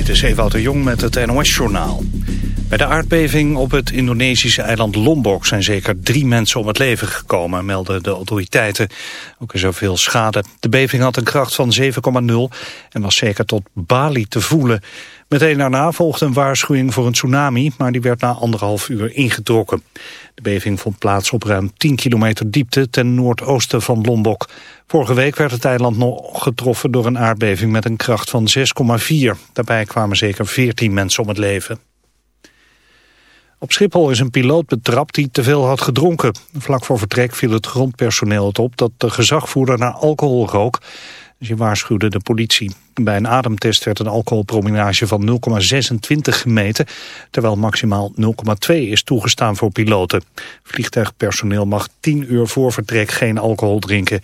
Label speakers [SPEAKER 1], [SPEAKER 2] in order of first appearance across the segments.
[SPEAKER 1] Dit is Ewout de Jong met het NOS-journaal. Bij de aardbeving op het Indonesische eiland Lombok zijn zeker drie mensen om het leven gekomen, melden de autoriteiten. Ook is er veel schade. De beving had een kracht van 7,0 en was zeker tot Bali te voelen. Meteen daarna volgde een waarschuwing voor een tsunami, maar die werd na anderhalf uur ingetrokken. De beving vond plaats op ruim 10 kilometer diepte ten noordoosten van Lombok. Vorige week werd het eiland nog getroffen door een aardbeving met een kracht van 6,4. Daarbij kwamen zeker 14 mensen om het leven. Op Schiphol is een piloot betrapt die te veel had gedronken. Vlak voor vertrek viel het grondpersoneel het op dat de gezagvoerder naar alcohol rook. Ze waarschuwde de politie. Bij een ademtest werd een alcoholprominage van 0,26 gemeten, terwijl maximaal 0,2 is toegestaan voor piloten. Vliegtuigpersoneel mag 10 uur voor vertrek geen alcohol drinken.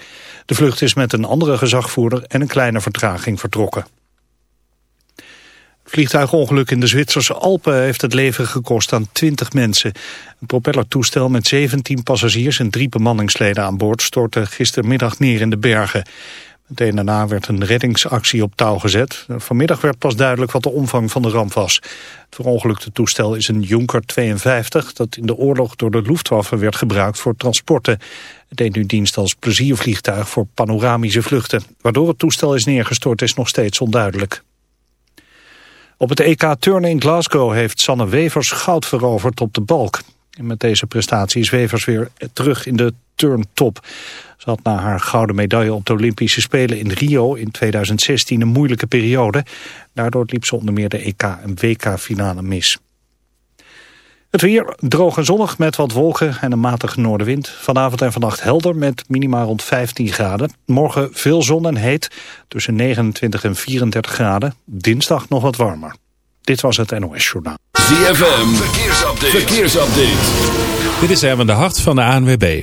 [SPEAKER 1] De vlucht is met een andere gezagvoerder en een kleine vertraging vertrokken. Vliegtuigongeluk in de Zwitserse Alpen heeft het leven gekost aan 20 mensen. Een propellertoestel met 17 passagiers en drie bemanningsleden aan boord stortte gistermiddag neer in de bergen. Meteen daarna werd een reddingsactie op touw gezet. Vanmiddag werd pas duidelijk wat de omvang van de ramp was. Het verongelukte toestel is een Junker 52 dat in de oorlog door de Luftwaffe werd gebruikt voor transporten. Het deed nu dienst als pleziervliegtuig voor panoramische vluchten. Waardoor het toestel is neergestort is nog steeds onduidelijk. Op het EK Turnen in Glasgow heeft Sanne Wevers goud veroverd op de balk. Met deze prestatie is Wevers weer terug in de turntop. Ze had na haar gouden medaille op de Olympische Spelen in Rio in 2016 een moeilijke periode. Daardoor liep ze onder meer de EK- en WK-finale mis. Het weer droog en zonnig met wat wolken en een matige noordenwind. Vanavond en vannacht helder met minima rond 15 graden. Morgen veel zon en heet, tussen 29 en 34 graden. Dinsdag nog wat warmer. Dit was het NOS Journaal.
[SPEAKER 2] ZFM, verkeersupdate. verkeersupdate.
[SPEAKER 3] Dit is Erwin de Hart van de ANWB.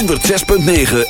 [SPEAKER 2] 106.9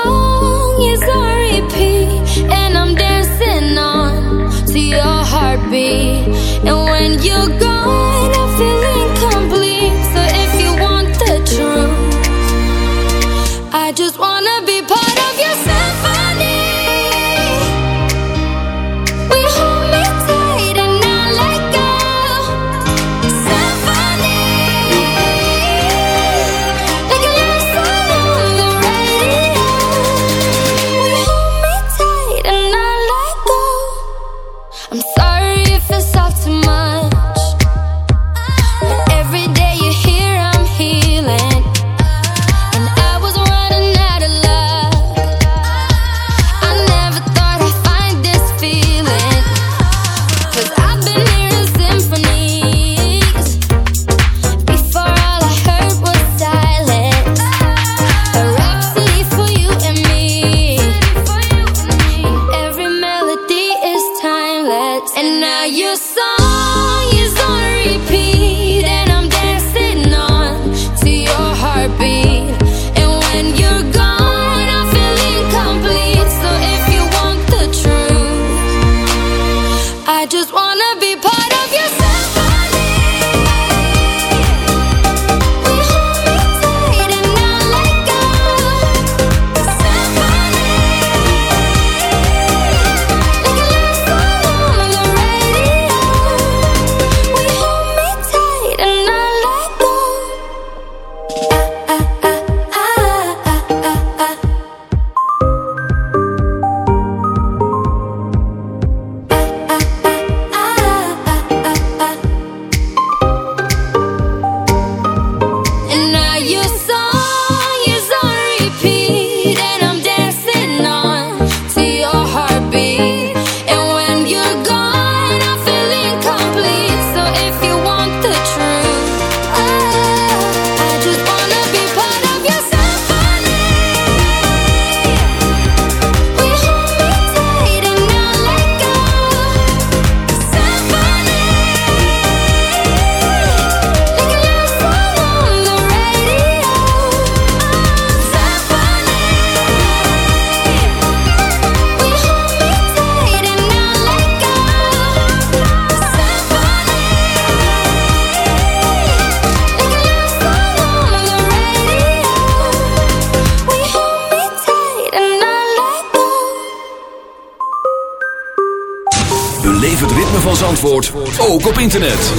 [SPEAKER 2] Ook op internet.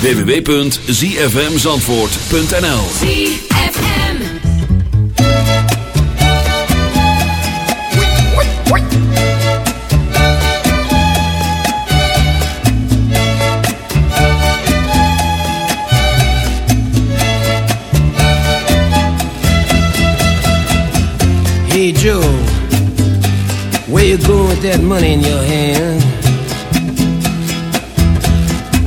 [SPEAKER 2] www.zfmzandvoort.nl
[SPEAKER 4] ZFM.
[SPEAKER 5] Hey Joe, where you going with that money in your hand?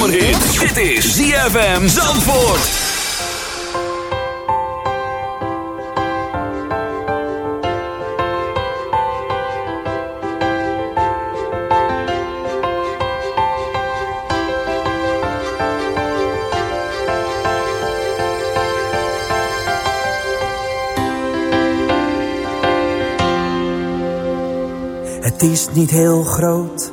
[SPEAKER 2] Zomerhit. Dit is ZFM Zandvoort.
[SPEAKER 6] Het is niet heel groot,